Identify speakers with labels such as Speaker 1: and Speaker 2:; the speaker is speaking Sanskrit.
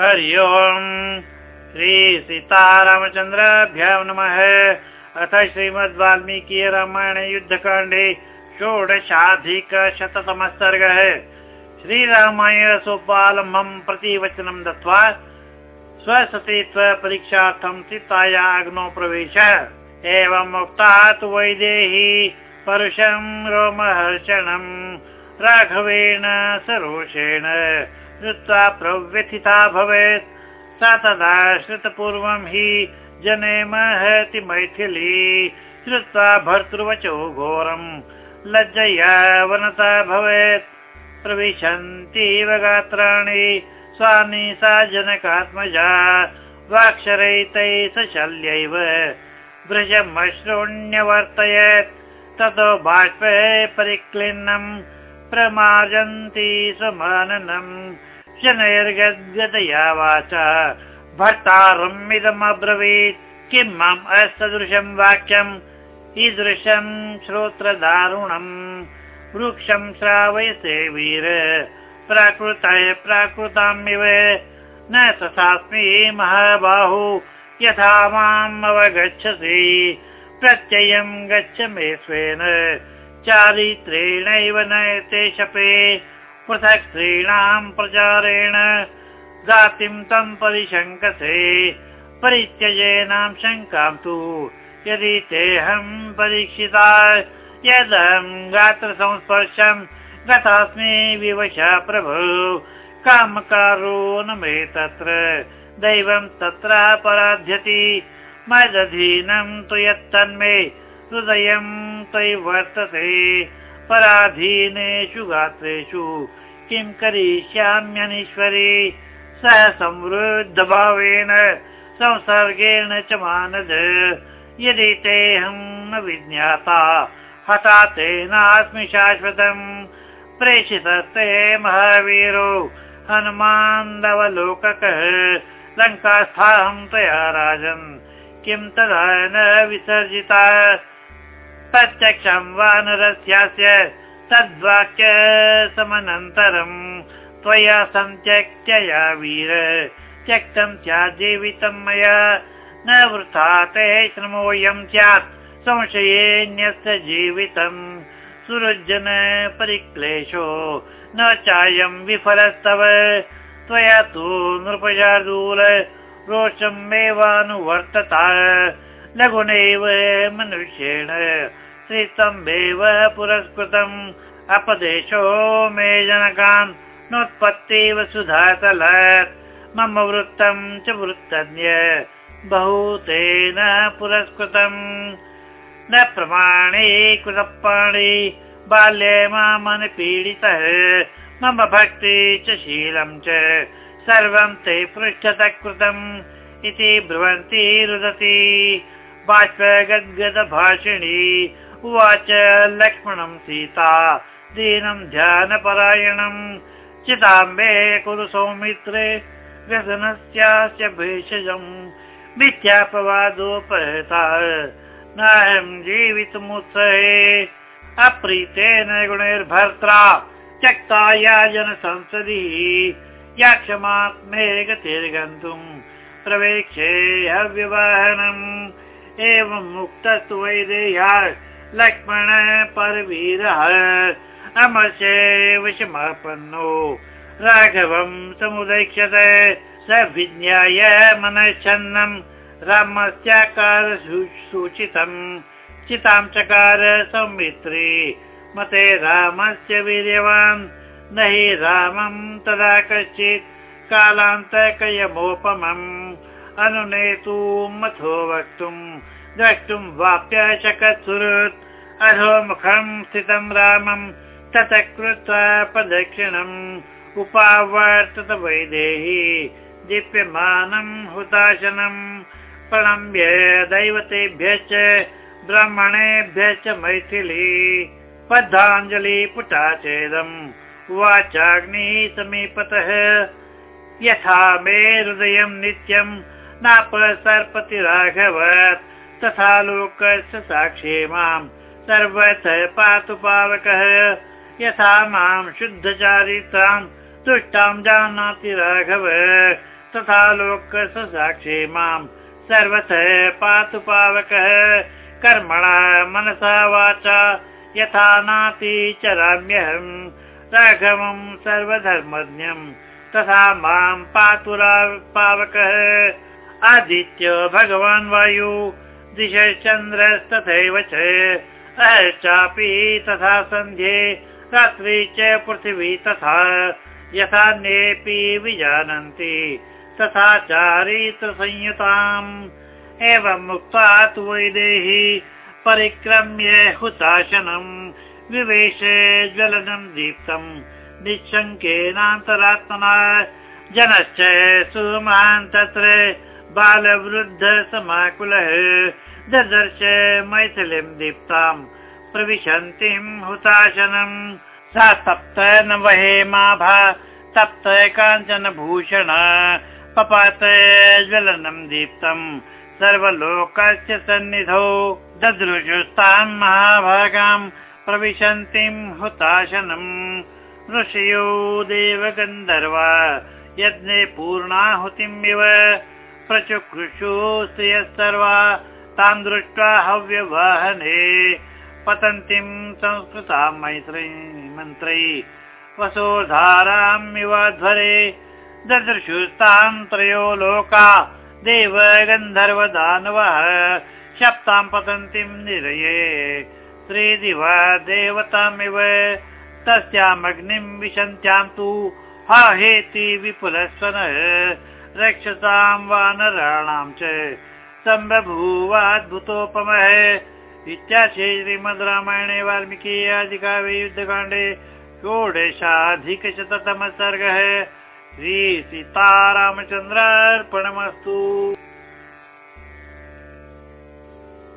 Speaker 1: हरि ओम्। श्रीसीतारामचन्द्राभ्यां नमः। अथ श्रीमद् वाल्मीकि रामायणे युद्धकाण्डे षोडशाधिकशततमः सर्गः। श्रीरामाय सोपालम्बं प्रति वचनं दत्त्वा स्वसतीत्वपरीक्षार्थं सीताया अग्नौ प्रवेश। एवम् उक्ता तु वैदेही परुषं रोमहर्षणम् राघवेण सरोषेण श्रुत्वा प्रव्यथिता भवेत्। सा तदा श्रुतपूर्वं हि जने महति मैथिली। श्रुत्वा भर्तृवचो घोरम् लज्जया वनता भवेत्। प्रविशन्तीव गात्राणि स्वानि सा जनकात्मजा। वाक्षरैतैः स शल्यैव ततो बाष्पे परिक्लिन्नम् प्रमार्जन्ति स्वमाननम् शनैर्गद्गदया वाचा भर्तारमिदमब्रवीत् किं माम् असदृशं वाक्यम्? ईदृशं श्रोत्रदारुणम्। वृक्षं श्रावयसे वीर। प्राकृतय प्राकृतामिव न तथास्मि महाबाहु। यथा माम् अवगच्छसि। प्रत्ययं गच्छ मे स्वेन। चारित्रेणैव नयते शपे पृथक् स्त्रीणां प्रचारेण जातिं तं परिशङ्कसे परित्यजेनां शङ्कां तु। यदि तेऽहं परीक्षिता यदहं गात्रसंस्पर्शं गतास्मि विवश प्रभु। कामकारो न मे तत्र दैवं तत्र पराध्यति। मदधीनं तु यत्तन्मे हृदयं त्वयि वर्तते पराधीनेषु गात्रेषु किं करिष्याम्यनीश्वरी? सः संवृद्धभावेन संसर्गेण च मानद। यदि तेऽहं न विज्ञाता हता तेनास्मि शाश्वतम्। प्रेषितस्ते महावीरो हनुमान्दवलोककः। लङ्कास्थाहं त्वया राजन् किं तदा न विसर्जिता प्रत्यक्षं वानरस्यास्य तद्वाक्य समनन्तरम् त्वया सन्त्यक्त्यया वीर त्यक्तं स्याज्जीवितं मया। न वृथा ते श्रमोऽयं स्यात् संशयेऽन्यस्य जीवितम् सुरजन परिक्लेशो न चायं विफलस्तव। त्वया तु नृपशार्दूल रोषमेवानुवर्तता लघुनैव मनुष्येण श्रीस्तम्भेव पुरस्कृतम्। अपदेशो मे जनकान् नोत्पत्तिव सुधातलत्। मम वृत्तं च वृत्तन्य बहुतेन पुरस्कृतम्। न प्रमाणे कृतपाणि बाल्ये मामनुपीडितः मम भक्ति च शीलं च सर्वं ते पृष्ठतः कृतम् इति ब्रुवन्ति रुदति। बाष्पगद्गदभाषिणी उवाच लक्ष्मणं सीता दीनं ध्यानपरायणम् चिताम्बे कुरु सौमित्रे व्यसनस्यास्य भेषजम् मिथ्यापवादोपहता नाहं जीवितुमुत्सहे। अप्रीतेन गुणैर्भर्त्रा त्यक्ता या जनसंसदि या क्षमात्मे गतिर्गन्तुम् प्रवेक्षे अव्यवहनम् एवम् मुक्तस्तु वैदेह्या लक्ष्मण परवीरः अमर्षे विषमापन्नो राघवम् समुदैक्षत। स विज्ञाय मनश्चन्नम् रामस्याकार सूचितम् चितां चकार सौमित्री। मते रामस्य वीर्यवान्। न हि रामम् तदा कश्चित् कालान्तकयमोपमम् अनुनेतुमथो वक्तुम् द्रष्टुम् वाप्यशकत्सुहृत् अधोमुखम् स्थितं रामम् ततः कृत्वा प्रदक्षिणम्। उपावर्तत वैदेही दीप्यमानम् हुताशनम् प्रणम्य दैवतेभ्यश्च ब्राह्मणेभ्यश्च मैथिली। बद्धाञ्जलि पुटा चेदम् उवाचाग्निः समीपतः यथा मे हृदयं नित्यम् नापसर्पति राघवत् तथा लोकस्य साक्षी माम्। सर्वतः पातु पावकः यथा मां शुद्धचारितां तुष्टां जानाति राघव। तथा लोक साक्षी माम्। सर्वतः पातु पावकः कर्मणा मनसा वाचा यथा नाति चराम्यहम् राघवम् सर्वधर्मज्ञम् तथा माम् पातु पावकः आदित्य भगवान् वायु दिशश्चन्द्रस्तथैव च। चापि तथा सन्ध्ये रात्रि च पृथिवी तथा। यथान्येऽपि विजानन्ति तथा चारित्रसंयुताम्। एवम् मुक्त्वा तु वैदेही परिक्रम्य हुताशनम् विवेश ज्वलनम् दीप्तम्। निःशङ्केनान्तरात्मना जनश्च सुमान् तत्र बालवृद्ध समाकुलः ददर्श मैथिलीं दीप्ताम् प्रविशन्तीं हुताशनम् सा तप्त न वहे माभा तप्त काञ्चन भूषण पपात ज्वलनं दीप्तम् सर्वलोकस्य सन्निधौ ददृशुस्तान् महाभागाम् प्रविशन्तीं हुताशनम् ऋषयो देव गन्धर्वा यज्ञे प्रचुकृषु श्रियः सर्वा तान् दृष्ट्वा हव्यवाहने पतन्तीं संस्कृतां मैत्री मन्त्रै। वसोधारामिवध्वरे ददृशुस्तान् त्रयो लोका देव गन्धर्व दानवः शप्तां पतन्तीं निरये। श्रीदिवा देवतामिव तस्यामग्निं विशन्त्यां तु हा हेति विपुलस्वनः रक्षसां वानराणां च सम्बभूवाद्भुतोपमः इत्याशे श्रीमद् रामायणे वाल्मीकि आदिकाव्ये युद्धकाण्डे षोडशाधिकशततमः सर्गः श्रीसीतारामचन्द्रार्पणमस्तु